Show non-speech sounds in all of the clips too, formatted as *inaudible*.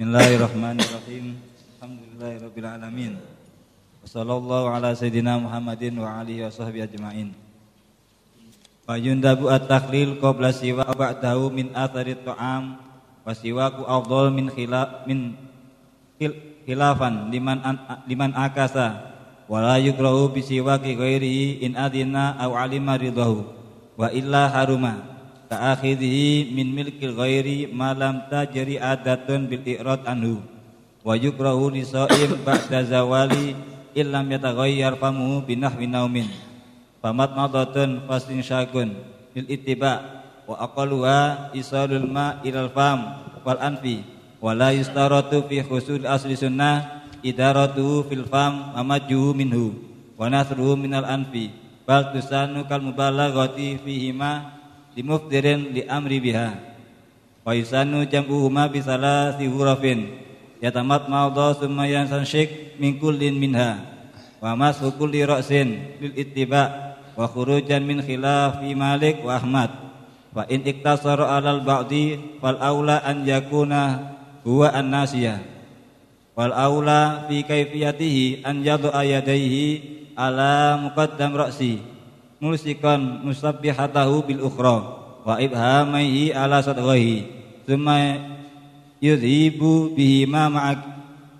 Bismillahirrahmanirrahim. Alhamdulillahirabbil alamin. Wassallallahu ala sayyidina Muhammadin wa alihi wa sahbihi ajmain. Wa yundabu at-takhlil qabla siwa ba'dahu min athari ta'am wa siwaku afdal min khilaf min khilafan liman an, liman akasa wala yukrahu bi siwaki ghairihi in adina aw alima ridahu wa illa haruma ka akhidhi min milkil ghairi ma lam tajri adatun bil i'rad anhu. Wa yukrahu li sa'im ba'da zawali illam yataghayyar famu binahwi naumin. Famat madatun fasin syakun bil ittiba wa aqaluha isalul ma ilal fam wal anfi wa la yustaratu fi khusul asli sunnah idaratu fil fam amaju minhu wa nasruhu minal anfi bal tusanu kal mubalaghati fihi ma limufdirin li amri biha. Wa yusanu jam'uhuma bi salasi hurafin. Yatamat mawdha summa yansanshik min kullin minha. Wa mashu kulli ra'sin lil ittiba. Wa khurujan min khilafi Malik wa Ahmad. Wa in iktasara alal ba'di fal aula an yakuna huwa an-nasiyah. Wal aula fi kaifiyatihi an yadu ayadaihi ala muqaddam ra'si. Mulsikan musabbihatahu bil ukhra wa ibhamaihi ala sadghihi thumma yudhibu bihi ma ma'ak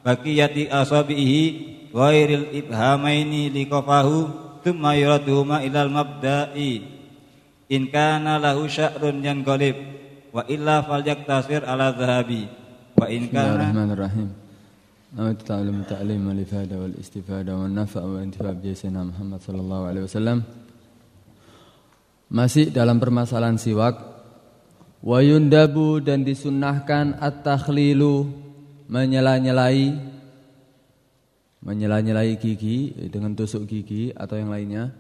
baqiyati asabihi ghairil ibhamaini liqafahu thumma yuraduhuma ilal mabda'i in kana lahu sya'run yanqalib wa illa falyaktasir ala dhahabi wa in kana Bismillahirrahmanirrahim نويت تعلم التعليم والإفادة والاستفادة والنفع والانتفاع بجيسنا Muhammad sallallahu alaihi wasallam Masih dalam permasalahan siwak Wa yundabu dan disunnahkan at-takhlilu menyela-nyelai menyela-nyelai gigi dengan tusuk gigi atau yang lainnya.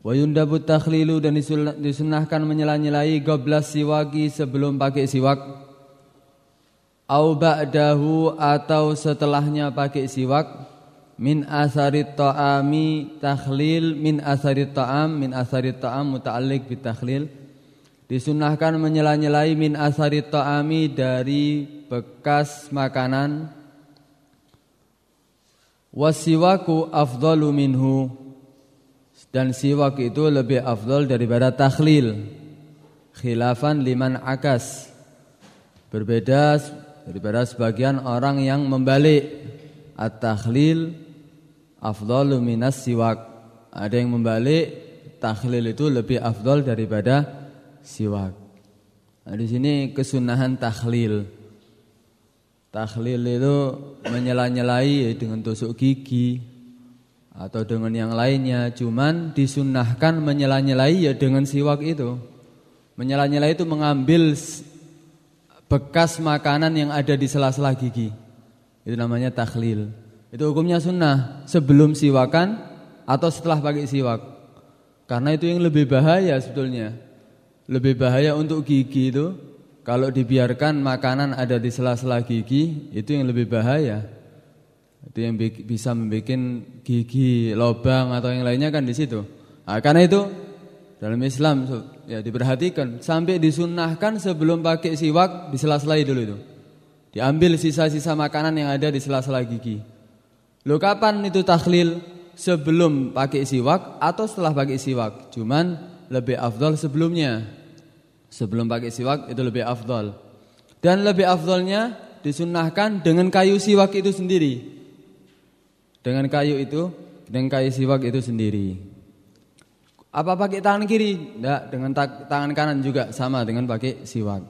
Wa yundabu takhlilu dan disunnahkan menyela-nyelai goblas siwaki sebelum pakai siwak. Au ba'dahu atau setelahnya pakai siwak min asarit ta'ami takhlil min asarit ta'am min asarit ta'am muta'alliq bit takhlil. Disunahkan menyela-nyelai min asarit ta'ami dari bekas makanan. Wasiwaku afdalu minhu. Dan siwak itu lebih afdal daripada takhlil. Khilafan liman akas. Berbeda daripada sebagian orang yang membalik. At-takhlil afdalu minas siwak ada yang membalik takhlil itu lebih afdal daripada siwak nah, di sini kesunahan takhlil Takhlil itu menyela-nyelai dengan tusuk gigi atau dengan yang lainnya. Cuman disunahkan menyela-nyelai ya dengan siwak itu. Menyela-nyelai itu mengambil bekas makanan yang ada di sela-sela gigi. Itu namanya takhlil. Itu hukumnya sunnah sebelum siwakan atau setelah pakai siwak. Karena itu yang lebih bahaya sebetulnya. Lebih bahaya untuk gigi itu kalau dibiarkan makanan ada di sela-sela gigi itu yang lebih bahaya. Itu yang bisa membuat gigi lobang atau yang lainnya kan di situ. Nah, karena itu dalam Islam ya diperhatikan sampai disunahkan sebelum pakai siwak di sela-sela dulu itu. Diambil sisa-sisa makanan yang ada di sela-sela gigi. Lo kapan itu takhlil? Sebelum pakai siwak atau setelah pakai siwak? Cuman lebih afdal sebelumnya. Sebelum pakai siwak itu lebih afdol. Dan lebih afdolnya disunahkan dengan kayu siwak itu sendiri. Dengan kayu itu, dengan kayu siwak itu sendiri. Apa pakai tangan kiri? Tidak, dengan tangan kanan juga sama dengan pakai siwak.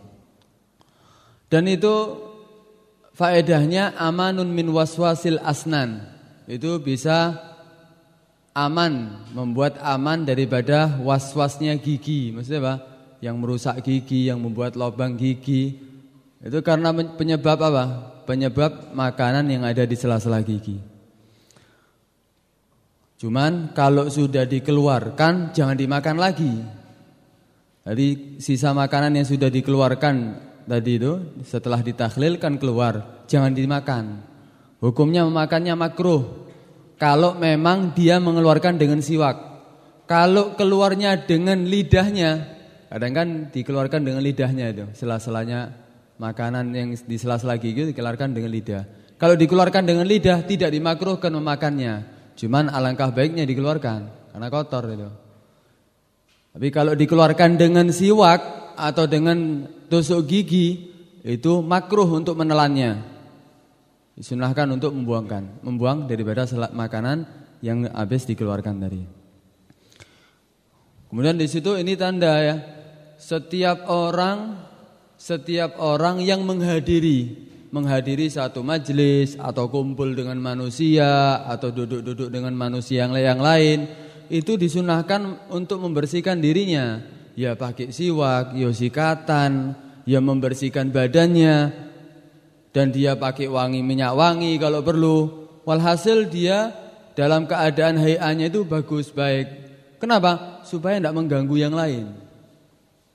Dan itu faedahnya amanun min waswasil asnan. Itu bisa aman, membuat aman daripada waswasnya gigi. Maksudnya apa? yang merusak gigi, yang membuat lubang gigi. Itu karena penyebab apa? Penyebab makanan yang ada di sela-sela gigi. Cuman kalau sudah dikeluarkan jangan dimakan lagi. Jadi sisa makanan yang sudah dikeluarkan tadi itu setelah ditahlilkan keluar, jangan dimakan. Hukumnya memakannya makruh. Kalau memang dia mengeluarkan dengan siwak. Kalau keluarnya dengan lidahnya Kadang kan dikeluarkan dengan lidahnya itu, sela-selanya makanan yang di sela-sela gigi dikeluarkan dengan lidah. Kalau dikeluarkan dengan lidah tidak dimakruhkan memakannya. Cuman alangkah baiknya dikeluarkan karena kotor itu. Tapi kalau dikeluarkan dengan siwak atau dengan tusuk gigi itu makruh untuk menelannya. Disunahkan untuk membuangkan, membuang daripada makanan yang habis dikeluarkan tadi. Kemudian di situ ini tanda ya, setiap orang setiap orang yang menghadiri menghadiri satu majelis atau kumpul dengan manusia atau duduk-duduk dengan manusia yang lain itu disunahkan untuk membersihkan dirinya ya pakai siwak, ya sikatan, ya membersihkan badannya dan dia pakai wangi minyak wangi kalau perlu. Walhasil dia dalam keadaan hayanya itu bagus baik. Kenapa? Supaya tidak mengganggu yang lain.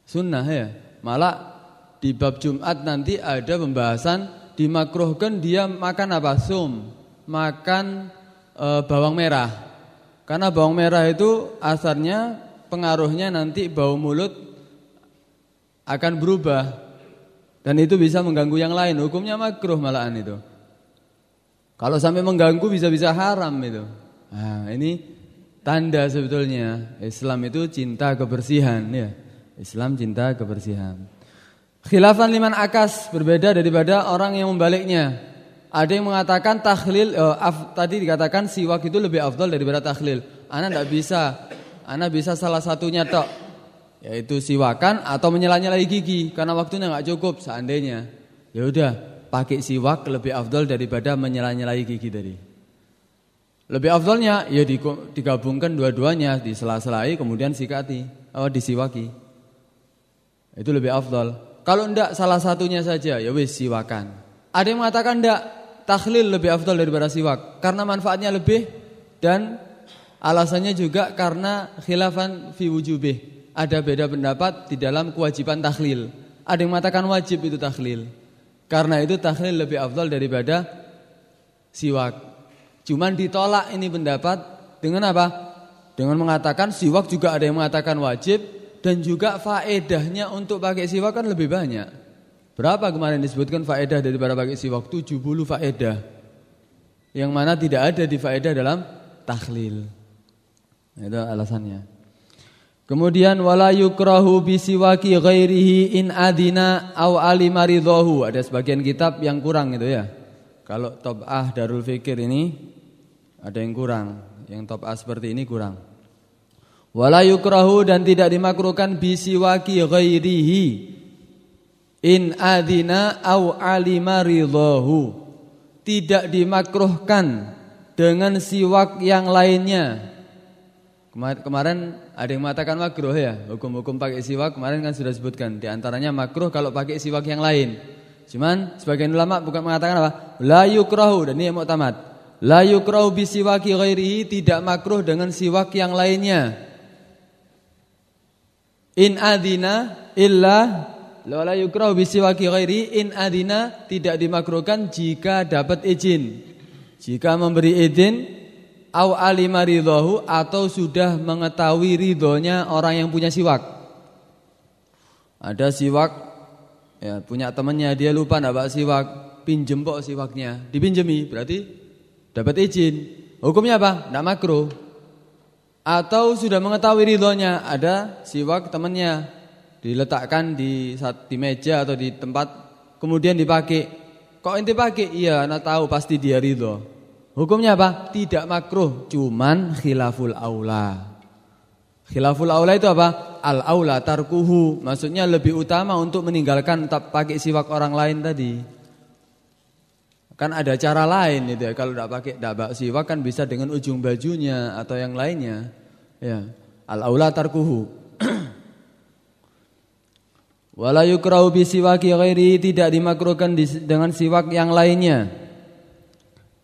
Sunnah ya. Malah di bab Jumat nanti ada pembahasan dimakruhkan dia makan apa? Sum, makan e, bawang merah. Karena bawang merah itu asarnya pengaruhnya nanti bau mulut akan berubah dan itu bisa mengganggu yang lain. Hukumnya makruh malahan itu. Kalau sampai mengganggu bisa-bisa haram itu. Nah, ini tanda sebetulnya Islam itu cinta kebersihan ya. Islam cinta kebersihan. Khilafan liman akas berbeda daripada orang yang membaliknya. Ada yang mengatakan tahlil uh, af, tadi dikatakan siwak itu lebih afdal daripada tahlil. Ana tidak bisa. Ana bisa salah satunya tok yaitu siwakan atau menyela-nyelai gigi karena waktunya nggak cukup seandainya. Ya udah, pakai siwak lebih afdal daripada menyela-nyelai gigi tadi. Lebih afdalnya ya digabungkan dua-duanya, disela-selai kemudian sikati, oh disiwaki. Itu lebih afdal. Kalau ndak salah satunya saja ya wis siwakan. Ada yang mengatakan ndak tahlil lebih afdal daripada siwak karena manfaatnya lebih dan alasannya juga karena khilafan fi wujubih. Ada beda pendapat di dalam kewajiban tahlil. Ada yang mengatakan wajib itu tahlil. Karena itu tahlil lebih afdal daripada siwak. Cuman ditolak ini pendapat dengan apa? Dengan mengatakan siwak juga ada yang mengatakan wajib, dan juga faedahnya untuk pakai siwak kan lebih banyak. Berapa kemarin disebutkan faedah daripada pakai siwak? 70 faedah. Yang mana tidak ada di faedah dalam tahlil. Itu alasannya. Kemudian wala yukrahu bisiwaki ghairihi in adina aw alima ridhahu. Ada sebagian kitab yang kurang itu ya. Kalau Tob'ah Darul Fikir ini ada yang kurang. Yang Tob'ah seperti ini kurang. Wala yukrahu dan tidak dimakruhkan bisiwaki ghairihi in adina au alima ridhahu. Tidak dimakruhkan dengan siwak yang lainnya. Kemarin ada yang mengatakan makruh ya, hukum-hukum pakai siwak kemarin kan sudah sebutkan. Di antaranya makruh kalau pakai siwak yang lain. Cuman sebagian ulama bukan mengatakan apa? La yukrahu dan ini yang muktamad. La yukrahu bisiwaki ghairihi tidak makruh dengan siwak yang lainnya. In adina illa la yukrahu bisiwaki ghairi in adina tidak dimakruhkan jika dapat izin. Jika memberi izin au alima ridhahu atau sudah mengetahui ridhonya orang yang punya siwak. Ada siwak ya punya temannya dia lupa enggak bawa siwak, pinjem kok siwaknya, dipinjemi berarti dapat izin. Hukumnya apa? Enggak makruh atau sudah mengetahui ridhonya ada siwak temannya diletakkan di di meja atau di tempat kemudian dipakai kok ente pakai iya anak tahu pasti dia ridho hukumnya apa tidak makruh cuman khilaful aula khilaful aula itu apa al aula tarkuhu maksudnya lebih utama untuk meninggalkan tak pakai siwak orang lain tadi Kan ada cara lain itu ya. Kalau tidak pakai tidak siwak kan bisa dengan ujung bajunya atau yang lainnya. Ya. Al aula tarkuhu. *clears throat* Wala yukrahu bi siwaki ghairi tidak dimakruhkan dengan siwak yang lainnya.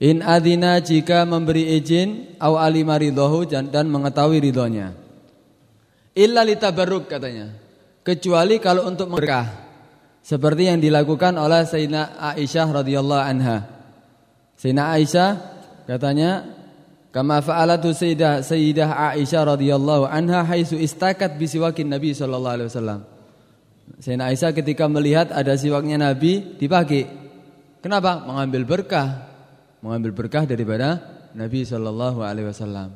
In adina jika memberi izin au alima ridhahu dan mengetahui ridhonya. Illa litabarruk katanya. Kecuali kalau untuk berkah seperti yang dilakukan oleh Sayyidina Aisyah radhiyallahu anha. Sayyidina Aisyah katanya kama fa'alatu Sayyidah Sayyidah Aisyah radhiyallahu anha haitsu istakat bisiwakin Nabi sallallahu alaihi wasallam. Sayyidina Aisyah ketika melihat ada siwaknya Nabi dipakai. Kenapa? Mengambil berkah. Mengambil berkah daripada Nabi Shallallahu alaihi wasallam.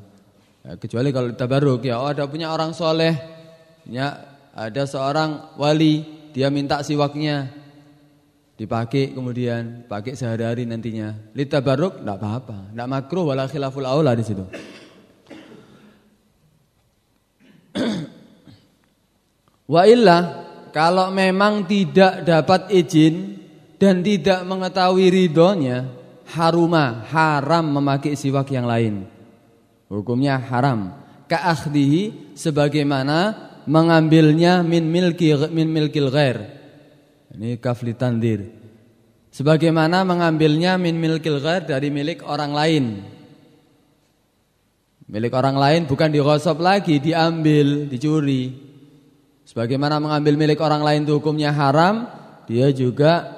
Ya, kecuali kalau tabaruk ya, oh ada punya orang soleh, ya ada seorang wali, dia minta siwaknya, dipakai kemudian pakai sehari-hari nantinya. Litabaruk enggak apa-apa, enggak makruh wala khilaful aula di situ. *clears throat* Wa illa kalau memang tidak dapat izin dan tidak mengetahui ridhonya, haruma haram memakai siwak yang lain. Hukumnya haram. Ka'akhdihi sebagaimana mengambilnya min milki min milkil ghair. Ini kafli tandir. Sebagaimana mengambilnya min milkil ghair dari milik orang lain. Milik orang lain bukan digosok lagi, diambil, dicuri. Sebagaimana mengambil milik orang lain itu hukumnya haram, dia juga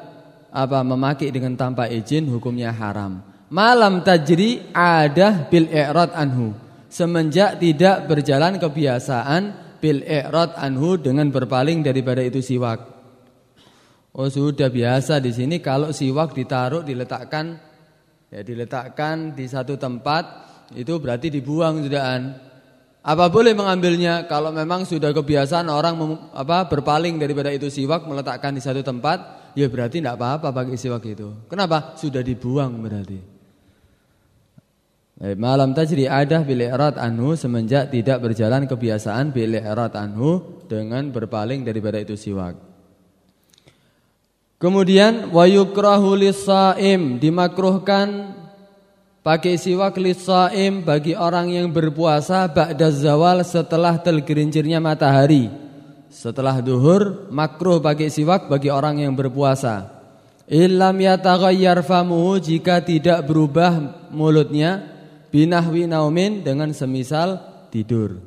apa memakai dengan tanpa izin hukumnya haram. Malam tajri ada bil i'rad anhu. Semenjak tidak berjalan kebiasaan bil i'rad anhu dengan berpaling daripada itu siwak. Oh sudah biasa di sini kalau siwak ditaruh diletakkan ya diletakkan di satu tempat itu berarti dibuang sudahan. Apa boleh mengambilnya kalau memang sudah kebiasaan orang mem, apa berpaling daripada itu siwak meletakkan di satu tempat, ya berarti tidak apa-apa pakai siwak itu. Kenapa? Sudah dibuang berarti. Eh, malam tajri adah bil i'rad anhu semenjak tidak berjalan kebiasaan bil i'rad anhu dengan berpaling daripada itu siwak. Kemudian wa yukrahu lis-shaim dimakruhkan Pakai siwak lisaim bagi orang yang berpuasa ba'da zawal setelah tergelincirnya matahari. Setelah duhur makruh pakai siwak bagi orang yang berpuasa. Illam yataghayyar jika tidak berubah mulutnya binahwi naumin dengan semisal tidur.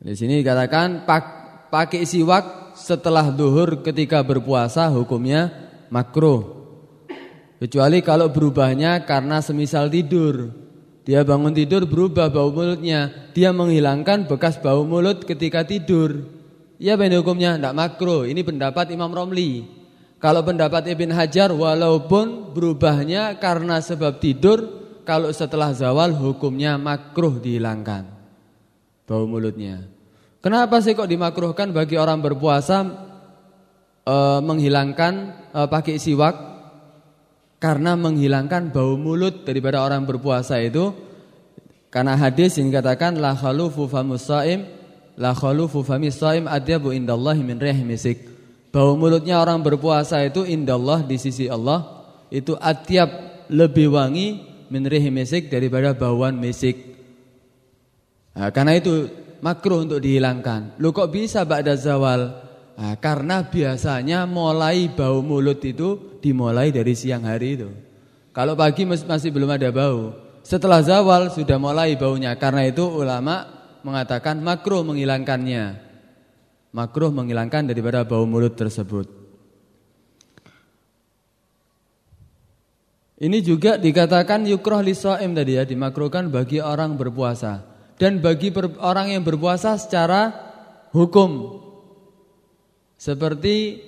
Di sini dikatakan pak, pakai siwak setelah duhur ketika berpuasa hukumnya makruh. Kecuali kalau berubahnya karena semisal tidur. Dia bangun tidur berubah bau mulutnya. Dia menghilangkan bekas bau mulut ketika tidur. Ya benar hukumnya, tidak makro. Ini pendapat Imam Romli. Kalau pendapat Ibn Hajar walaupun berubahnya karena sebab tidur, kalau setelah zawal hukumnya makruh dihilangkan bau mulutnya. Kenapa sih kok dimakruhkan bagi orang berpuasa e, menghilangkan e, pakai siwak karena menghilangkan bau mulut daripada orang berpuasa itu karena hadis yang katakan la khalufu famus la khalufu famis shaim adyabu indallahi min rih misik. Bau mulutnya orang berpuasa itu indallah di sisi Allah itu atyab lebih wangi min rih misik daripada bauan misik. Nah, karena itu makruh untuk dihilangkan. Lu kok bisa ba'da zawal? Nah, karena biasanya mulai bau mulut itu dimulai dari siang hari itu. Kalau pagi masih belum ada bau. Setelah zawal sudah mulai baunya. Karena itu ulama mengatakan makruh menghilangkannya. Makruh menghilangkan daripada bau mulut tersebut. Ini juga dikatakan yukroh lisoim tadi ya, dimakruhkan bagi orang berpuasa dan bagi orang yang berpuasa secara hukum seperti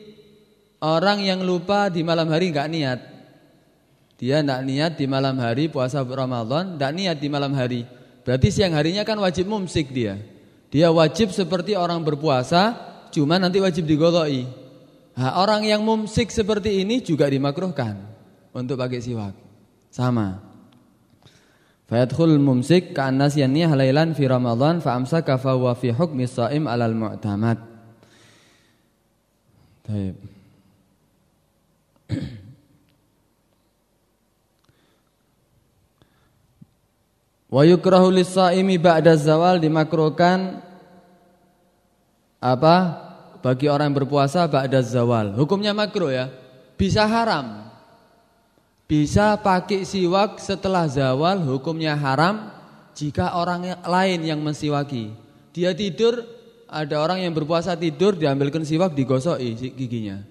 orang yang lupa di malam hari nggak niat. Dia nggak niat di malam hari puasa Ramadan, nggak niat di malam hari. Berarti siang harinya kan wajib mumsik dia. Dia wajib seperti orang berpuasa, cuma nanti wajib digoloi. Nah, orang yang mumsik seperti ini juga dimakruhkan untuk pakai siwak. Sama. Fayadkhul mumsik ka'anna siyaniyah halailan fi Ramadan fa amsaka fa fi hukmi shaim 'alal mu'tamad. Baik. Wa yukrahu lis-shaimi ba'da zawal dimakruhkan apa? Bagi orang yang berpuasa ba'da zawal. Hukumnya makruh ya. Bisa haram. Bisa pakai siwak setelah zawal hukumnya haram jika orang lain yang mensiwaki. Dia tidur ada orang yang berpuasa tidur diambilkan siwak digosoki giginya.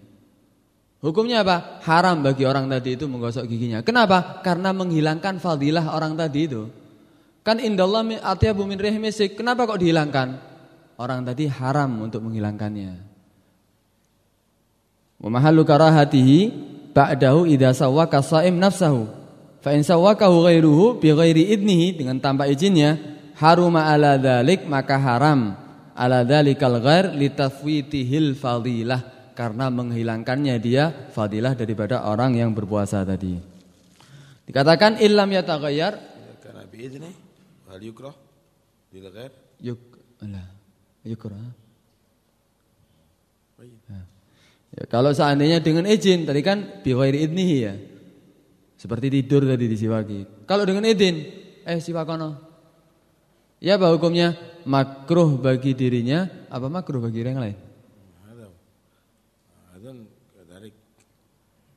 Hukumnya apa? Haram bagi orang tadi itu menggosok giginya. Kenapa? Karena menghilangkan fadilah orang tadi itu. Kan indallah atyabu min rihmisik. Kenapa kok dihilangkan? Orang tadi haram untuk menghilangkannya. Wa mahallu karahatihi ba'dahu idza sawwaka shaim nafsahu. Fa in sawwakahu ghairuhu bi ghairi idnihi dengan tanpa izinnya haruma ala dzalik maka haram ala dzalikal ghair litafwitihil fadilah karena menghilangkannya dia fadilah daripada orang yang berpuasa tadi. Dikatakan illam yataghayyar karena biidni hal yukrah lil ghair yuk la yukrah Ya, kalau seandainya dengan izin, tadi kan biwairi idnihi ya. Seperti tidur tadi di siwaki. Kalau dengan izin, eh siwakono. Ya apa hukumnya? Makruh bagi dirinya, apa makruh bagi orang lain? هذا هذا كذلك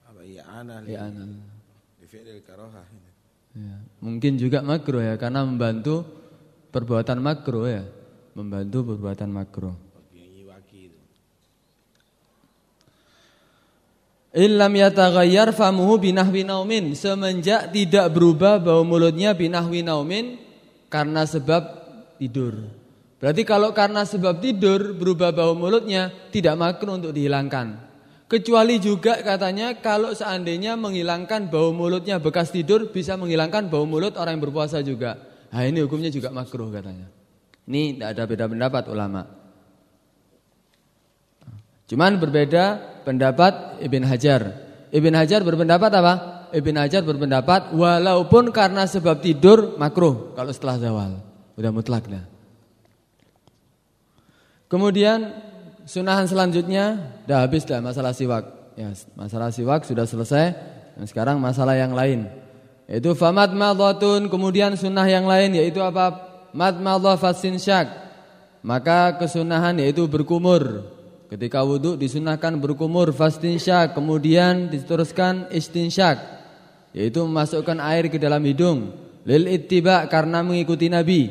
apa i'anah I'anah. Mungkin juga makro ya karena membantu perbuatan makro ya, membantu perbuatan makro. Illam yataghayyar famuhu binahwi naumin semenjak tidak berubah bau mulutnya binahwi naumin karena sebab tidur. Berarti kalau karena sebab tidur berubah bau mulutnya tidak makro untuk dihilangkan. Kecuali juga katanya kalau seandainya menghilangkan bau mulutnya bekas tidur bisa menghilangkan bau mulut orang yang berpuasa juga. Nah ini hukumnya juga makruh katanya. Ini tidak ada beda pendapat ulama. Cuman berbeda pendapat Ibn Hajar. Ibn Hajar berpendapat apa? Ibn Hajar berpendapat walaupun karena sebab tidur makruh kalau setelah zawal. Udah mutlak dah. Kemudian sunahan selanjutnya dah habis dah masalah siwak. Ya, masalah siwak sudah selesai. Dan sekarang masalah yang lain. Yaitu famat madhatun kemudian sunnah yang lain yaitu apa? Mad madhah fasin syak. Maka kesunahan yaitu berkumur. Ketika wudhu disunahkan berkumur fastinsyak kemudian diteruskan istinsyak yaitu memasukkan air ke dalam hidung lil ittiba karena mengikuti Nabi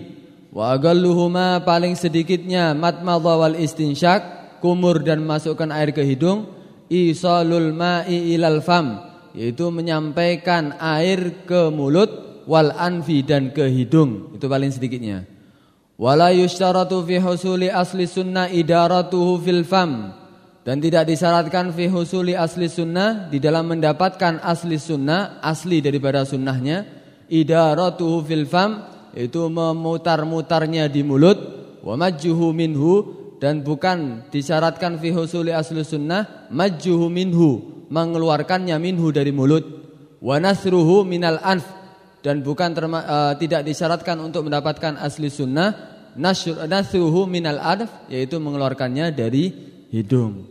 wa agalluhuma paling sedikitnya matmadha wal istinsyak kumur dan masukkan air ke hidung isalul ma'i ilal fam yaitu menyampaikan air ke mulut wal anfi dan ke hidung. Itu paling sedikitnya. Wala yushtaratu fi husuli asli sunnah idaratuhu fil fam. Dan tidak disyaratkan fi husuli asli sunnah di dalam mendapatkan asli sunnah asli daripada sunnahnya idaratuhu fil fam itu memutar-mutarnya di mulut wa majjuhu minhu dan bukan disyaratkan fi husuli asli sunnah majjuhu minhu mengeluarkannya minhu dari mulut. Wa nasruhu minal anf. Dan bukan terma, uh, tidak disyaratkan untuk mendapatkan asli sunnah nasruhu minal adf yaitu mengeluarkannya dari hidung.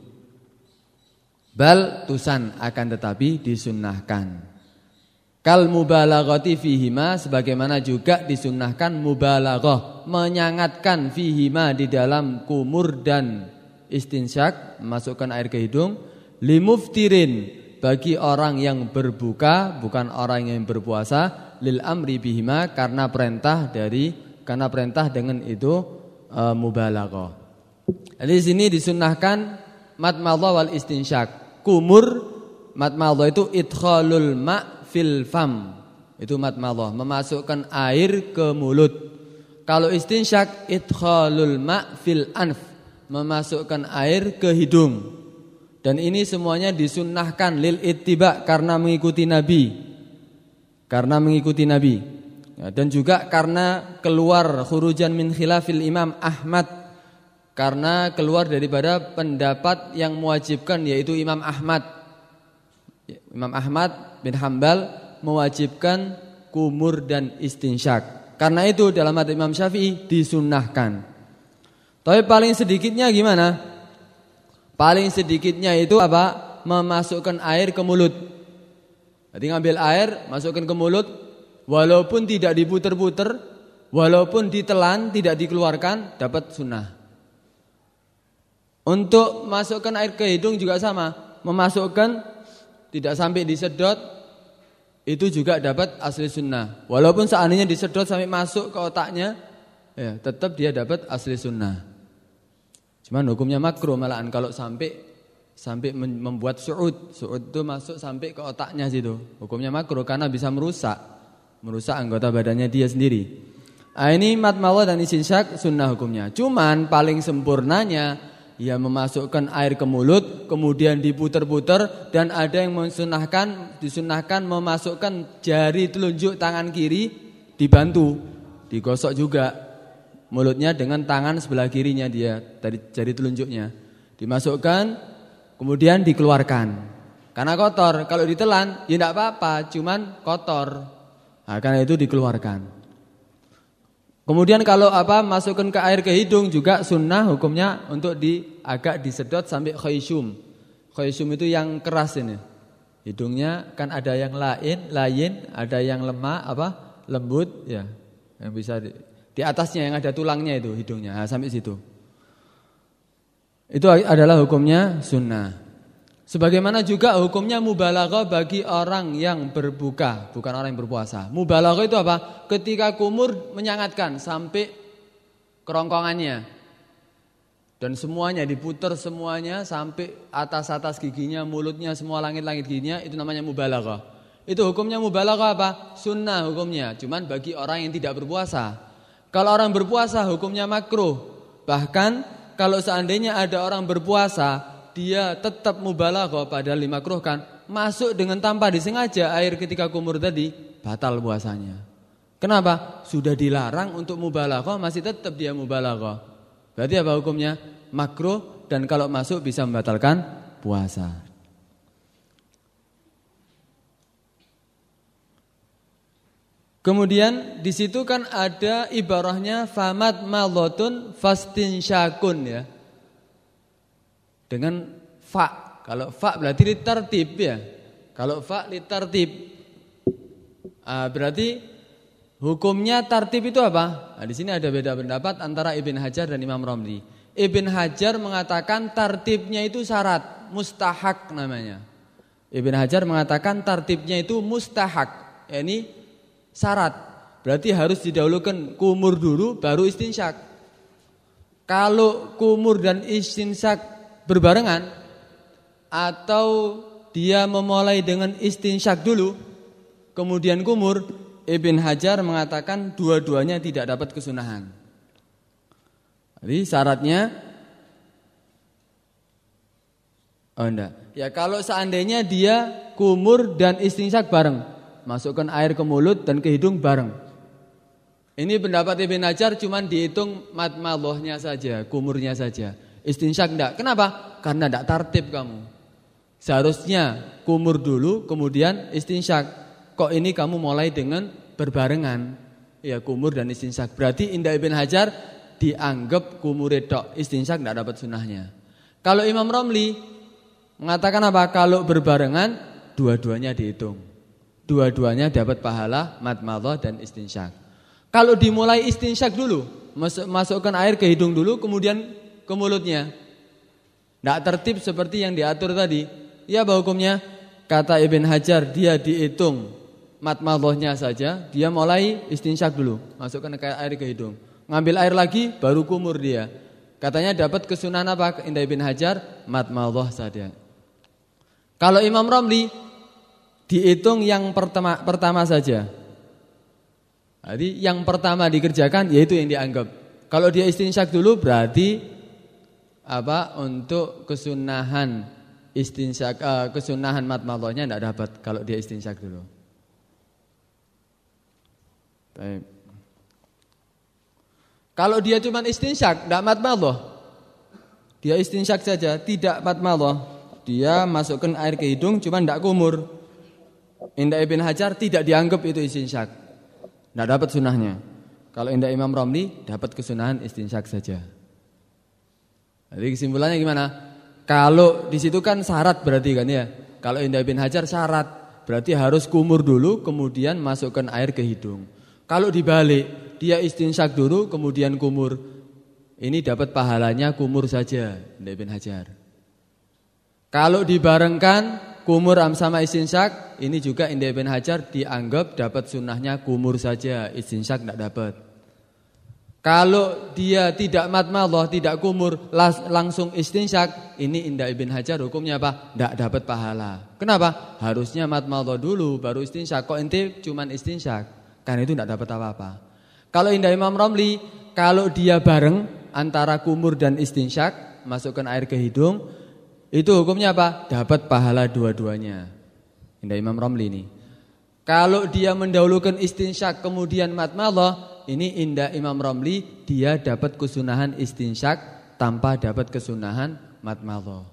Bal tusan akan tetapi disunnahkan kal mubalaghati fihima sebagaimana juga disunnahkan mubalaghah menyangatkan fihima di dalam kumur dan istinsyak masukkan air ke hidung limuftirin bagi orang yang berbuka bukan orang yang berpuasa lil amri bihima karena perintah dari karena perintah dengan itu e, mubalaghah. Jadi di sini disunnahkan matmadha wal istinsyak. Kumur matmadha itu idkhalul ma fil fam. Itu matmadha, memasukkan air ke mulut. Kalau istinsyak idkhalul ma fil anf, memasukkan air ke hidung. Dan ini semuanya disunnahkan lil ittiba karena mengikuti Nabi. Karena mengikuti Nabi. Ya, dan juga karena keluar khurujan min khilafil Imam Ahmad karena keluar daripada pendapat yang mewajibkan yaitu Imam Ahmad. Imam Ahmad bin Hambal mewajibkan kumur dan istinsyak. Karena itu dalam hati Imam Syafi'i disunnahkan. Tapi paling sedikitnya gimana? Paling sedikitnya itu apa? Memasukkan air ke mulut. Jadi ngambil air, masukkan ke mulut, walaupun tidak diputer-puter, walaupun ditelan, tidak dikeluarkan, dapat sunnah. Untuk masukkan air ke hidung juga sama, memasukkan tidak sampai disedot, itu juga dapat asli sunnah. Walaupun seandainya disedot sampai masuk ke otaknya, ya tetap dia dapat asli sunnah. Cuman hukumnya makruh malahan kalau sampai sampai membuat suud, suud itu masuk sampai ke otaknya situ. Hukumnya makruh karena bisa merusak, merusak anggota badannya dia sendiri. Nah, ini matmawa dan isinsyak sunnah hukumnya. Cuman paling sempurnanya ia memasukkan air ke mulut, kemudian diputer-puter dan ada yang mensunahkan disunahkan memasukkan jari telunjuk tangan kiri dibantu, digosok juga mulutnya dengan tangan sebelah kirinya dia dari jari telunjuknya. Dimasukkan kemudian dikeluarkan. Karena kotor, kalau ditelan ya tidak apa-apa, cuman kotor. Nah, karena itu dikeluarkan. Kemudian kalau apa masukkan ke air ke hidung juga sunnah hukumnya untuk di agak disedot sampai khayshum. Khayshum itu yang keras ini. Hidungnya kan ada yang lain, lain, ada yang lemah apa lembut ya. Yang bisa di, di atasnya yang ada tulangnya itu hidungnya. Nah, sampai situ. Itu adalah hukumnya sunnah. Sebagaimana juga hukumnya mubalaghah bagi orang yang berbuka, bukan orang yang berpuasa. Mubalaghah itu apa? Ketika kumur menyangatkan sampai kerongkongannya. Dan semuanya diputar semuanya sampai atas-atas giginya, mulutnya, semua langit-langit giginya itu namanya mubalaghah. Itu hukumnya mubalaghah apa? Sunnah hukumnya, cuman bagi orang yang tidak berpuasa. Kalau orang berpuasa hukumnya makruh. Bahkan kalau seandainya ada orang berpuasa dia tetap mubalaghah pada lima kruh kan masuk dengan tanpa disengaja air ketika kumur tadi batal puasanya. Kenapa? Sudah dilarang untuk mubalaghah masih tetap dia mubalaghah. Berarti apa hukumnya? Makruh dan kalau masuk bisa membatalkan puasa. Kemudian di situ kan ada ibarahnya famat malotun fastin syakun ya dengan fa. Kalau fa berarti litartib ya. Kalau fa litartib. Ah, berarti hukumnya tartib itu apa? Nah, di sini ada beda pendapat antara Ibn Hajar dan Imam Romli. Ibn Hajar mengatakan tartibnya itu syarat, mustahak namanya. Ibn Hajar mengatakan tartibnya itu mustahak, yakni syarat. Berarti harus didahulukan kumur dulu baru istinsyak. Kalau kumur dan istinsyak berbarengan atau dia memulai dengan istinsyak dulu kemudian kumur Ibn Hajar mengatakan dua-duanya tidak dapat kesunahan. Jadi syaratnya Oh enggak. Ya kalau seandainya dia kumur dan istinsyak bareng, masukkan air ke mulut dan ke hidung bareng. Ini pendapat Ibn Hajar cuman dihitung matmalohnya saja, kumurnya saja. Istinsyak enggak. Kenapa? Karena enggak tertib kamu. Seharusnya kumur dulu kemudian istinsyak. Kok ini kamu mulai dengan berbarengan? Ya kumur dan istinsyak. Berarti Indah Ibn Hajar dianggap kumur tok istinsyak enggak dapat sunnahnya. Kalau Imam Romli mengatakan apa? Kalau berbarengan dua-duanya dihitung. Dua-duanya dapat pahala matmalah dan istinsyak. Kalau dimulai istinsyak dulu, masukkan air ke hidung dulu kemudian ke mulutnya. Tidak tertib seperti yang diatur tadi. Ya apa hukumnya? Kata Ibn Hajar dia dihitung matmadhohnya saja. Dia mulai istinsyak dulu. Masukkan air ke hidung. Ngambil air lagi baru kumur dia. Katanya dapat kesunahan apa? Indah Ibn Hajar matmadhoh saja. Kalau Imam Romli dihitung yang pertama, pertama saja. Jadi yang pertama dikerjakan yaitu yang dianggap. Kalau dia istinsyak dulu berarti apa untuk kesunahan istinsyak uh, kesunahan matmadhahnya tidak dapat kalau dia istinsyak dulu. Baik. Kalau dia cuma istinsyak tidak matmadhah. Dia istinsyak saja, tidak matmadhah. Dia masukkan air ke hidung cuma tidak kumur. Indah Ibn Hajar tidak dianggap itu istinsyak. Tidak dapat sunahnya. Kalau Indah Imam Romli dapat kesunahan istinsyak saja. Jadi kesimpulannya gimana? Kalau di situ kan syarat berarti kan ya. Kalau Indah bin Hajar syarat berarti harus kumur dulu kemudian masukkan air ke hidung. Kalau dibalik dia istinsyak dulu kemudian kumur. Ini dapat pahalanya kumur saja Indah bin Hajar. Kalau dibarengkan kumur sama istinsyak ini juga Indah bin Hajar dianggap dapat sunnahnya kumur saja istinsyak tidak dapat. Kalau dia tidak matmalah, tidak kumur, langsung istinsyak, ini Indah Ibn Hajar hukumnya apa? Tidak dapat pahala. Kenapa? Harusnya matmalah dulu, baru istinsyak. Kok ente cuman istinsyak? Karena itu tidak dapat apa-apa. Kalau Indah Imam Romli, kalau dia bareng antara kumur dan istinsyak, masukkan air ke hidung, itu hukumnya apa? Dapat pahala dua-duanya. Ini Imam Romli ini. Kalau dia mendahulukan istinsyak kemudian matmalah, ini indah Imam Romli, dia dapat kesunahan istinsyak tanpa dapat kesunahan matmalah.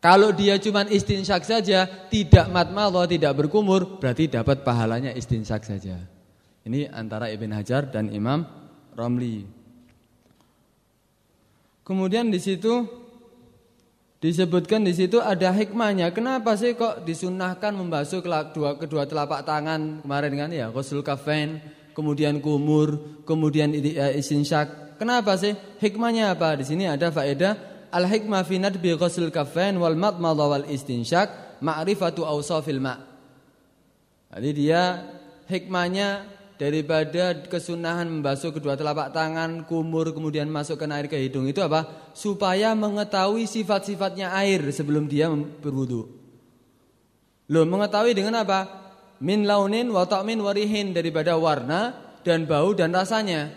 Kalau dia cuma istinsyak saja, tidak matmalah, tidak berkumur, berarti dapat pahalanya istinsyak saja. Ini antara Ibn Hajar dan Imam Romli. Kemudian di situ disebutkan di situ ada hikmahnya. Kenapa sih kok disunahkan membasuh kedua, telapak tangan kemarin kan ya, ghusl kafain, kemudian kumur, kemudian isinsyak. Kenapa sih? Hikmahnya apa? Di sini ada faedah al hikmah fi nadbi ghusl kafain wal madmadha wal istinsyak ma'rifatu awsafil ma'. Jadi dia hikmahnya daripada kesunahan membasuh kedua telapak tangan, kumur kemudian masukkan air ke hidung itu apa? Supaya mengetahui sifat-sifatnya air sebelum dia berwudu. Loh, mengetahui dengan apa? Min launin wa ta'min warihin daripada warna dan bau dan rasanya.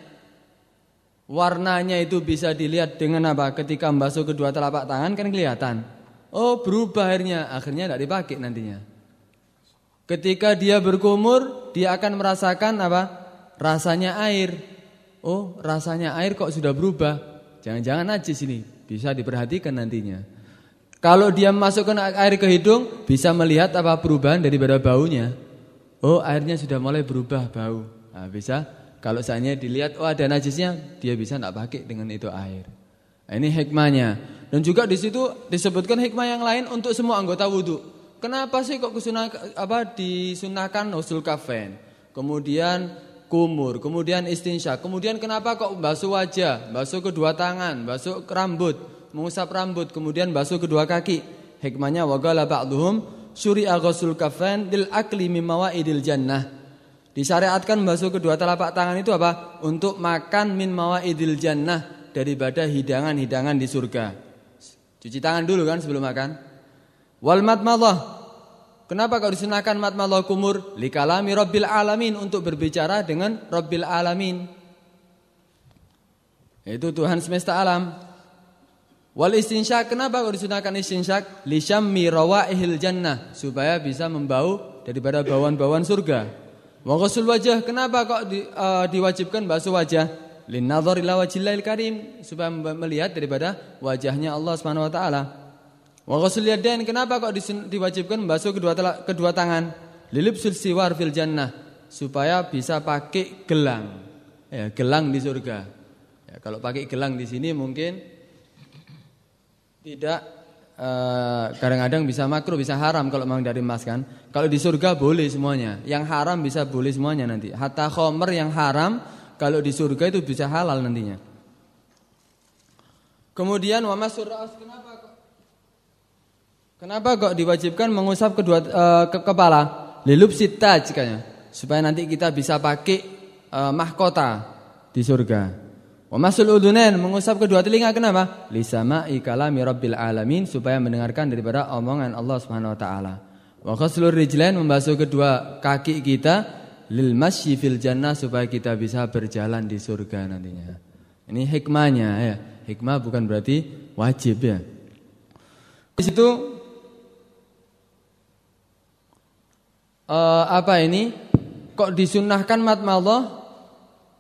Warnanya itu bisa dilihat dengan apa? Ketika membasuh kedua telapak tangan kan kelihatan. Oh, berubah airnya, akhirnya tidak dipakai nantinya. Ketika dia berkumur, dia akan merasakan apa? Rasanya air. Oh, rasanya air kok sudah berubah. Jangan-jangan najis ini. Bisa diperhatikan nantinya. Kalau dia masukkan air ke hidung, bisa melihat apa perubahan daripada baunya. Oh, airnya sudah mulai berubah bau. Nah, bisa kalau seandainya dilihat oh ada najisnya, dia bisa tidak pakai dengan itu air. Nah, ini hikmahnya. Dan juga di situ disebutkan hikmah yang lain untuk semua anggota wudhu. Kenapa sih kok kesunah, apa disunahkan usul kafen? Kemudian kumur, kemudian istinsya. Kemudian kenapa kok basuh wajah, basuh kedua tangan, basuh rambut, mengusap rambut, kemudian basuh kedua kaki? Hikmahnya wagala ba'dhum syuri'a ghusul kafen lil akli mimma idil jannah. Disyariatkan basuh kedua telapak tangan itu apa? Untuk makan min mawaidil jannah daripada hidangan-hidangan di surga. Cuci tangan dulu kan sebelum makan. Wal matmalah. Kenapa kau disunahkan matmalah kumur? Likalami Rabbil Alamin untuk berbicara dengan Rabbil Alamin. Itu Tuhan semesta alam. Wal istinsyak kenapa kau disunahkan istinsyak? Lisyammi rawaihil jannah supaya bisa membau daripada bauan-bauan surga. Wa wajah kenapa kok di, uh, diwajibkan basuh wajah? Lin nazar ila karim supaya melihat daripada wajahnya Allah Subhanahu wa taala. Wa yadain kenapa kok diwajibkan membasuh kedua kedua tangan? Lilibsul siwar fil jannah supaya bisa pakai gelang. Ya, gelang di surga. Ya, kalau pakai gelang di sini mungkin tidak eh, kadang-kadang bisa makruh, bisa haram kalau memang dari emas kan. Kalau di surga boleh semuanya. Yang haram bisa boleh semuanya nanti. Hatta khomer yang haram kalau di surga itu bisa halal nantinya. Kemudian wa masur kenapa Kenapa kok diwajibkan mengusap kedua uh, ke kepala? Lilup sita jikanya supaya nanti kita bisa pakai uh, mahkota di surga. Wa masul udunain mengusap kedua telinga kenapa? Lisama ikalami rabbil alamin supaya mendengarkan daripada omongan Allah Subhanahu wa taala. Wa ghuslur rijlain membasuh kedua kaki kita lil masyi fil jannah supaya kita bisa berjalan di surga nantinya. Ini hikmahnya ya. Hikmah bukan berarti wajib ya. Di situ uh, apa ini? Kok disunahkan matmallah?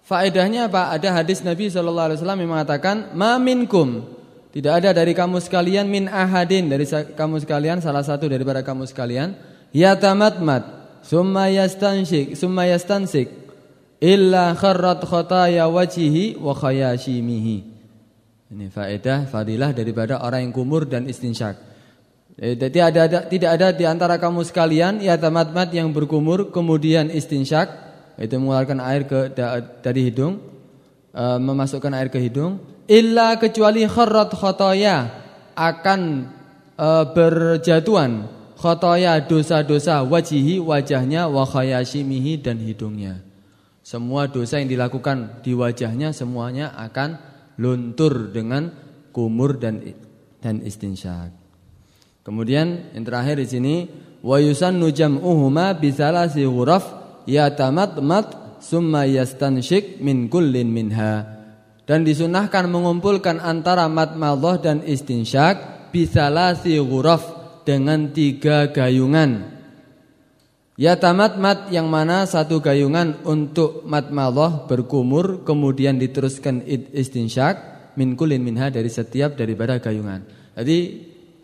Faedahnya apa? Ada hadis Nabi sallallahu alaihi wasallam yang mengatakan, "Ma minkum" Tidak ada dari kamu sekalian min ahadin dari kamu sekalian salah satu daripada kamu sekalian yatamatmat summa yastanshik summa yastansik illa kharrat khataya wajhihi wa khayashimihi. Ini faedah fadilah daripada orang yang kumur dan istinsyak. Eh, tidak ada, tidak ada di antara kamu sekalian ya tamat-mat yang berkumur kemudian istinsyak itu mengeluarkan air ke dari hidung uh, memasukkan air ke hidung. Illa kecuali kharrat khotoya akan uh, berjatuhan. Khotoya dosa-dosa wajihi wajahnya wa khayashimihi dan hidungnya. Semua dosa yang dilakukan di wajahnya semuanya akan luntur dengan kumur dan dan istinsyak Kemudian yang terakhir di sini wa yusannu jam'uhuma bi thalathi ghuraf yatamatmat summa yastanshik min kullin minha. Dan disunahkan mengumpulkan antara madmadah dan istinsyak bisalasi ghuraf dengan tiga gayungan. Ya tamat mat yang mana satu gayungan untuk madmadah berkumur kemudian diteruskan istinsyak min kulin minha dari setiap daripada gayungan. Jadi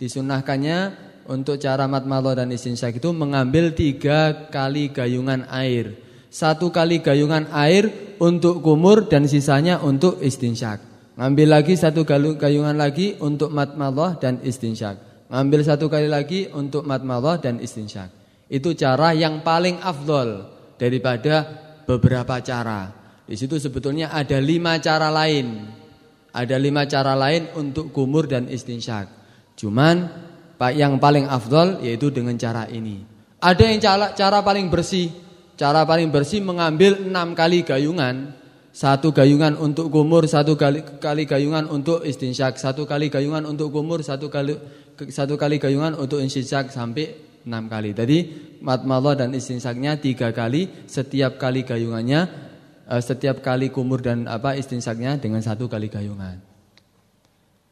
disunahkannya untuk cara madmadah dan istinsyak itu mengambil tiga kali gayungan air. Satu kali gayungan air untuk kumur dan sisanya untuk istinsyak. Ngambil lagi satu gayungan lagi untuk madmadah dan istinsyak. Ngambil satu kali lagi untuk madmadah dan istinsyak. Itu cara yang paling afdol daripada beberapa cara. Di situ sebetulnya ada lima cara lain. Ada lima cara lain untuk kumur dan istinsyak. Cuman yang paling afdol yaitu dengan cara ini. Ada yang cara, cara paling bersih. Cara paling bersih mengambil enam kali gayungan. Satu gayungan untuk kumur, satu kali, kali gayungan untuk istinsyak, satu kali gayungan untuk kumur, satu kali satu kali gayungan untuk istinsyak sampai enam kali. Tadi matmalah dan istinsaknya tiga kali, setiap kali gayungannya, eh, setiap kali kumur dan apa istinsaknya dengan satu kali gayungan.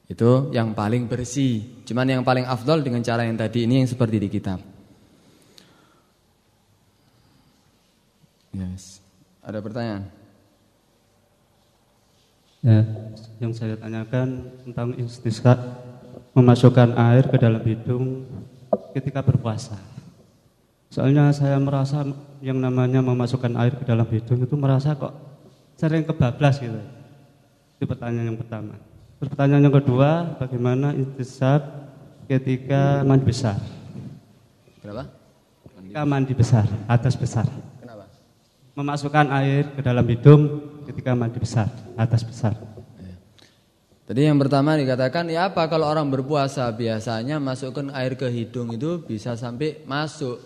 Itu yang paling bersih. Cuman yang paling afdol dengan cara yang tadi ini yang seperti di kitab. Yes. Ada pertanyaan? Ya, yang saya tanyakan tentang istisqa memasukkan air ke dalam hidung ketika berpuasa. Soalnya saya merasa yang namanya memasukkan air ke dalam hidung itu merasa kok sering kebablas gitu. Itu pertanyaan yang pertama. Terus pertanyaan yang kedua, bagaimana istisab ketika mandi besar? Kenapa? Ketika mandi besar, atas besar. Kenapa? Memasukkan air ke dalam hidung ketika mandi besar, atas besar. Tadi yang pertama dikatakan ya apa kalau orang berpuasa biasanya masukkan air ke hidung itu bisa sampai masuk.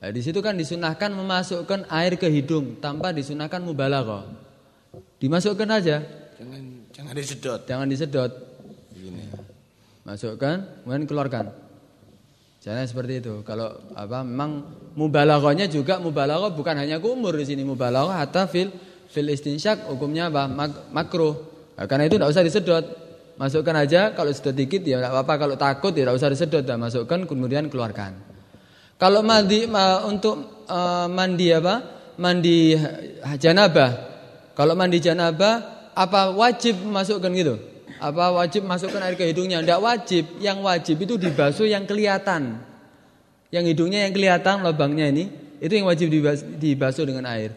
Nah, di situ kan disunahkan memasukkan air ke hidung tanpa disunahkan mubalaghah. Dimasukkan aja. Jangan jangan disedot. Jangan disedot. Begini. Masukkan, kemudian keluarkan. Jangan seperti itu. Kalau apa memang mubalaghahnya juga mubalaghah bukan hanya kumur di sini mubalaghah hatta fil fil istinsyak hukumnya apa? Mak makruh. Nah, karena itu tidak usah disedot. Masukkan aja kalau sedot dikit ya tidak apa-apa. Kalau takut ya tidak usah disedot. Nah, masukkan kemudian keluarkan. Kalau mandi ma, untuk uh, mandi apa? Mandi janabah. Kalau mandi janabah apa wajib masukkan gitu? Apa wajib masukkan air ke hidungnya? Tidak wajib. Yang wajib itu dibasuh yang kelihatan. Yang hidungnya yang kelihatan lubangnya ini itu yang wajib dibasuh dengan air.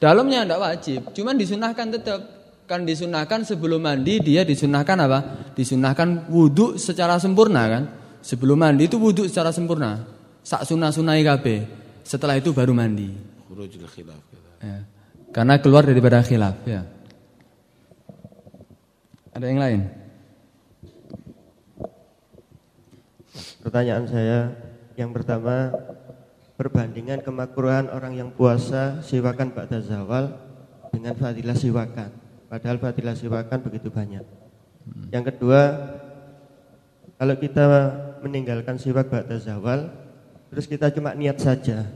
Dalamnya tidak wajib. Cuman disunahkan tetap kan disunahkan sebelum mandi dia disunahkan apa? Disunahkan wudhu secara sempurna kan? Sebelum mandi itu wudhu secara sempurna. Sak sunah sunai kabe. Setelah itu baru mandi. Khurujul khilaf. Ya. Karena keluar daripada khilaf. Ya. Ada yang lain? Pertanyaan saya yang pertama perbandingan kemakruhan orang yang puasa siwakan ba'da zawal dengan fadilah siwakan. Padahal fadilah siwakan begitu banyak. Yang kedua, kalau kita meninggalkan siwak ba'da zawal, terus kita cuma niat saja.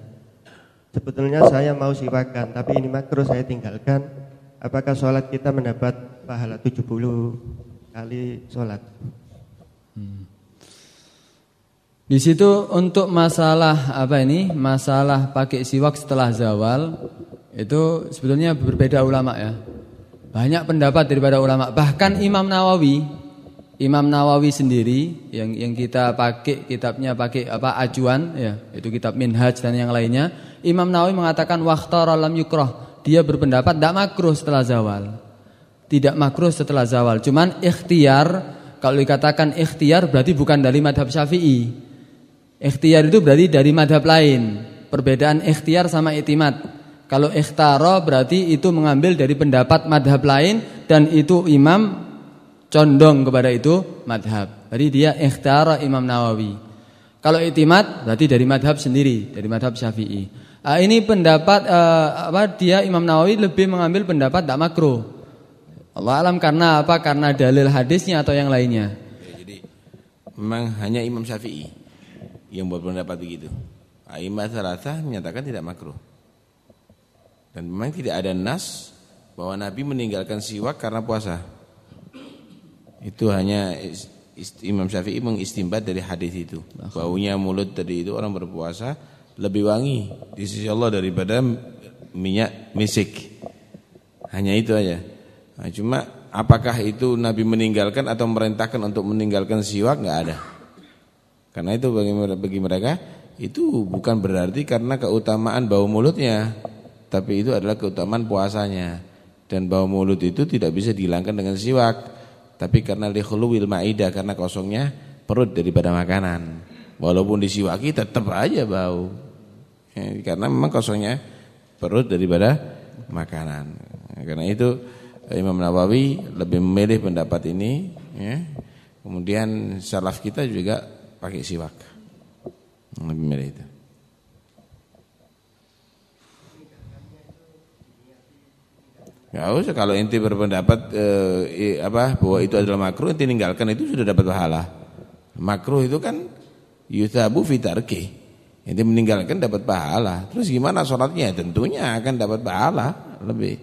Sebetulnya saya mau siwakan, tapi ini makruh saya tinggalkan. Apakah sholat kita mendapat pahala 70 kali sholat? Hmm. Di situ untuk masalah apa ini? Masalah pakai siwak setelah zawal itu sebetulnya berbeda ulama ya. Banyak pendapat daripada ulama. Bahkan Imam Nawawi, Imam Nawawi sendiri yang yang kita pakai kitabnya pakai apa ajuan ya, itu kitab Minhaj dan yang lainnya. Imam Nawawi mengatakan waqtara lam yukrah. Dia berpendapat tidak makruh setelah zawal. Tidak makruh setelah zawal. Cuman ikhtiar kalau dikatakan ikhtiar berarti bukan dari madhab syafi'i. Ikhtiar itu berarti dari madhab lain. Perbedaan ikhtiar sama itimat. Kalau ikhtaro berarti itu mengambil dari pendapat madhab lain dan itu imam condong kepada itu madhab. Jadi dia ikhtaro Imam Nawawi. Kalau itimat berarti dari madhab sendiri, dari madhab syafi'i. Nah, ini pendapat uh, apa dia Imam Nawawi lebih mengambil pendapat tak makruh. Allah alam karena apa? Karena dalil hadisnya atau yang lainnya. Ya, jadi memang hanya Imam Syafi'i yang buat pendapat begitu. Imam rasa menyatakan tidak makruh. Dan memang tidak ada nas bahwa Nabi meninggalkan siwak karena puasa. Itu hanya Imam Syafi'i mengistimbat dari hadis itu. Baunya mulut tadi itu orang berpuasa lebih wangi di sisi Allah daripada minyak misik. Hanya itu aja. Nah, cuma apakah itu Nabi meninggalkan atau merintahkan untuk meninggalkan siwak nggak ada. Karena itu bagi, bagi mereka itu bukan berarti karena keutamaan bau mulutnya, tapi itu adalah keutamaan puasanya. Dan bau mulut itu tidak bisa dihilangkan dengan siwak, tapi karena likhluwil maidah karena kosongnya perut daripada makanan. Walaupun disiwaki tetap aja bau. Ya, karena memang kosongnya perut daripada makanan. Karena itu Imam Nawawi lebih memilih pendapat ini ya. Kemudian salaf kita juga pakai siwak. Lebih milih itu. Ya usah kalau inti berpendapat eh, apa bahwa itu adalah makruh inti tinggalkan itu sudah dapat pahala. Makruh itu kan yuthabu fitarki. Inti meninggalkan dapat pahala. Terus gimana sholatnya? Tentunya akan dapat pahala lebih.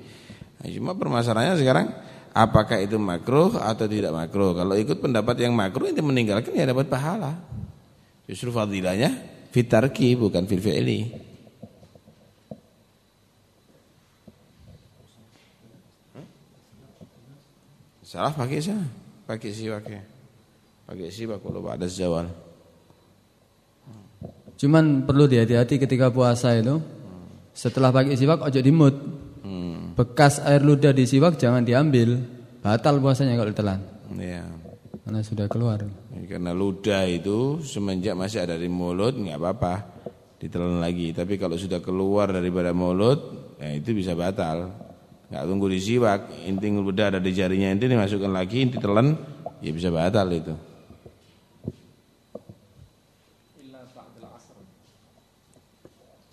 Nah, cuma permasalahannya sekarang apakah itu makruh atau tidak makruh? Kalau ikut pendapat yang makruh inti meninggalkan ya dapat pahala. Justru fadilahnya fitarki bukan fil fi'li. Salah pakai sah, pakai siwak ya. Pakai siwak kalau ada zawal. Cuman perlu dihati-hati ketika puasa itu. Setelah pakai siwak ojo dimut. Hmm. Bekas air ludah di siwak jangan diambil. Batal puasanya kalau ditelan. Iya. Karena sudah keluar. Karena ludah itu semenjak masih ada di mulut nggak apa-apa ditelan lagi. Tapi kalau sudah keluar daripada mulut, ya itu bisa batal. Nggak tunggu disiwak, inti ludah ada di jarinya inti dimasukkan lagi, inti telan, ya bisa batal itu.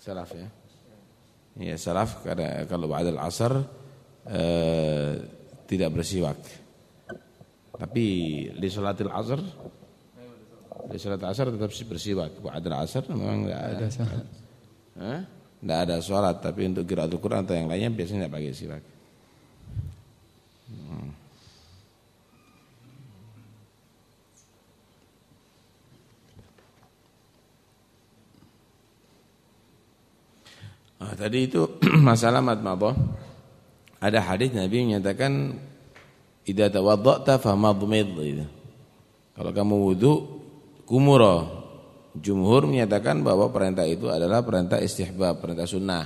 Salaf ya. Ya salaf kalau ba'dal asar eh, tidak bersiwak. Tapi di salatil asar di salat asar tetap bersiwak. Ba'da asar memang enggak ada. Enggak ada salat, tapi untuk qiraatul Quran atau yang lainnya biasanya enggak pakai siwak. Tadi itu *clears throat* masalah madmadah. Ada hadis Nabi menyatakan Idza tawadda'ta famadmid gitu. Kalau kamu wudu kumuro. Jumhur menyatakan bahwa perintah itu adalah perintah istihbab, perintah sunnah.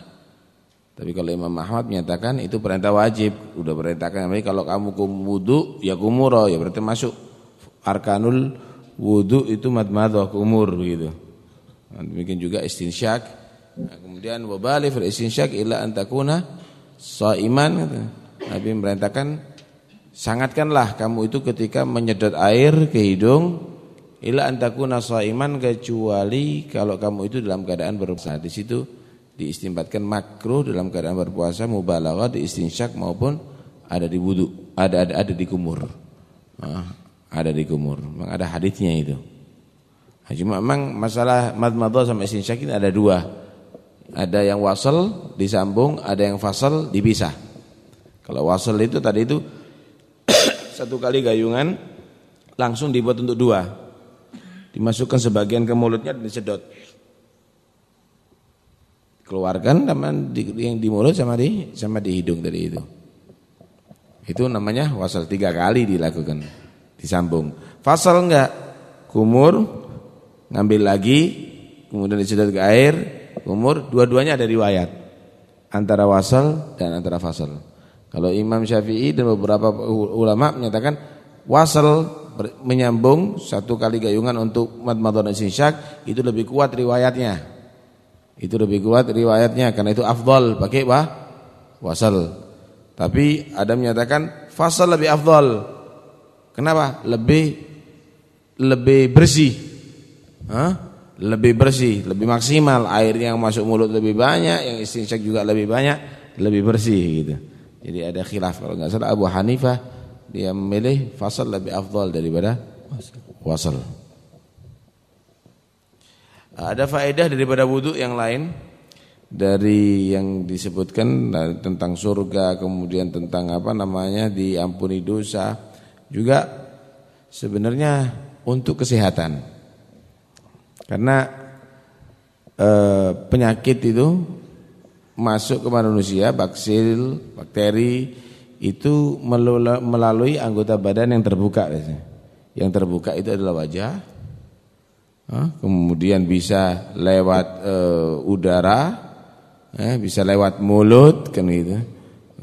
Tapi kalau Imam Ahmad menyatakan itu perintah wajib. Udah perintahkan tapi kalau kamu wudu ya kumuro ya berarti masuk arkanul wudu itu madmadah kumur begitu. Nah, demikian juga istinsyak. Nah, kemudian wabali fil istinsyak illa antakuna saiman Nabi merintahkan Sangatkanlah kamu itu ketika menyedot air ke hidung ila antakuna shaiman kecuali kalau kamu itu dalam keadaan berpuasa. Di situ diistimbatkan makruh dalam keadaan berpuasa mubalaghah di istinsyak maupun ada di wudu, ada ada ada di kumur. Nah, ada di kumur. Memang ada hadisnya itu. Nah, cuma memang masalah madmadah sama istinsyak ini ada dua. Ada yang wasal disambung, ada yang fasal dipisah. Kalau wasal itu tadi itu *coughs* satu kali gayungan langsung dibuat untuk dua. Dimasukkan sebagian ke mulutnya dan disedot. Keluarkan teman yang di mulut sama di sama di hidung dari itu. Itu namanya wasal tiga kali dilakukan, disambung. Fasal enggak, kumur, ngambil lagi, kemudian disedot ke air, kumur, dua-duanya ada riwayat antara wasal dan antara fasal. Kalau Imam Syafi'i dan beberapa ulama menyatakan wasal menyambung satu kali gayungan untuk mad madhon sinsyak itu lebih kuat riwayatnya. Itu lebih kuat riwayatnya karena itu afdal pakai apa? Wasal. Tapi ada menyatakan fasal lebih afdal. Kenapa? Lebih lebih bersih. Hah? Lebih bersih, lebih maksimal, airnya yang masuk mulut lebih banyak, yang istinsyak juga lebih banyak, lebih bersih gitu. Jadi ada khilaf kalau nggak salah Abu Hanifah dia memilih fasal lebih afdal daripada wasal. Ada faedah daripada wudhu yang lain dari yang disebutkan tentang surga kemudian tentang apa namanya diampuni dosa juga sebenarnya untuk kesehatan. Karena e, penyakit itu masuk ke manusia, baksil, bakteri itu melalui anggota badan yang terbuka Yang terbuka itu adalah wajah. Kemudian bisa lewat e, udara, eh, bisa lewat mulut kan gitu.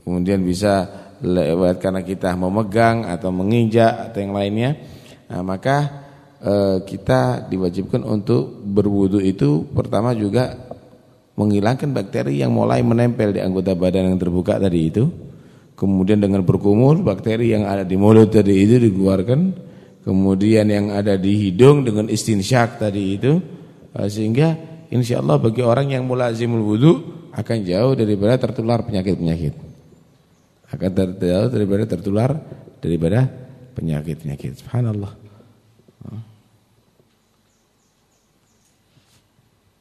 Kemudian bisa lewat karena kita memegang atau menginjak atau yang lainnya. Nah, maka kita diwajibkan untuk berwudu itu pertama juga menghilangkan bakteri yang mulai menempel di anggota badan yang terbuka tadi itu. Kemudian dengan berkumur bakteri yang ada di mulut tadi itu dikeluarkan. Kemudian yang ada di hidung dengan istinsyak tadi itu e, sehingga insya Allah bagi orang yang mulazimul wudu akan jauh daripada tertular penyakit-penyakit akan terjauh daripada tertular daripada penyakit-penyakit. Subhanallah.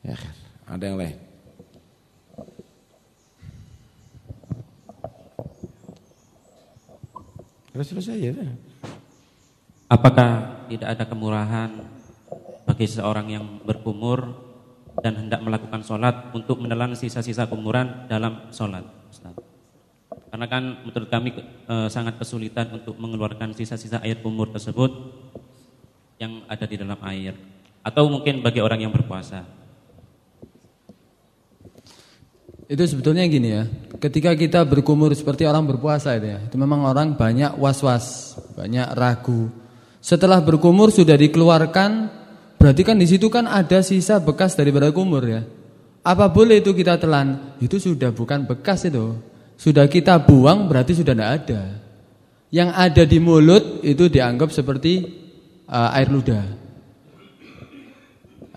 Ya, ada yang lain? Sudah selesai ya. Apakah tidak ada kemurahan bagi seseorang yang berkumur dan hendak melakukan sholat untuk menelan sisa-sisa kumuran dalam sholat? Ustaz? Karena kan menurut kami e, sangat kesulitan untuk mengeluarkan sisa-sisa air kumur tersebut yang ada di dalam air. Atau mungkin bagi orang yang berpuasa. Itu sebetulnya gini ya, ketika kita berkumur seperti orang berpuasa itu ya, itu memang orang banyak was-was, banyak ragu. Setelah berkumur sudah dikeluarkan, berarti kan di situ kan ada sisa bekas daripada kumur ya. Apa boleh itu kita telan? Itu sudah bukan bekas itu. Sudah kita buang berarti sudah tidak ada. Yang ada di mulut itu dianggap seperti uh, air ludah.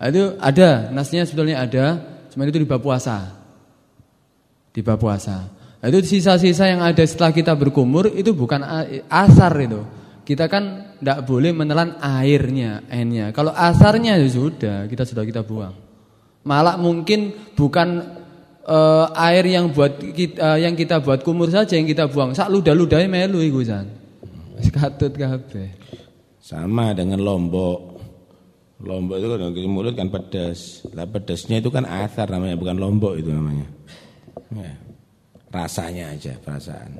Itu ada, nasnya sebetulnya ada, cuma itu di puasa. Di bab puasa. Itu sisa-sisa yang ada setelah kita berkumur itu bukan asar itu. Kita kan tidak boleh menelan airnya, airnya. Kalau asarnya ya sudah, kita sudah kita buang. Malah mungkin bukan uh, air yang buat kita, uh, yang kita buat kumur saja yang kita buang. Sak ludah-ludahe melu iku San. Katut kabeh. Sama dengan lombok. Lombok itu kan mulut kan pedas. Lah pedasnya itu kan asar namanya bukan lombok itu namanya. Ya. Rasanya aja perasaan.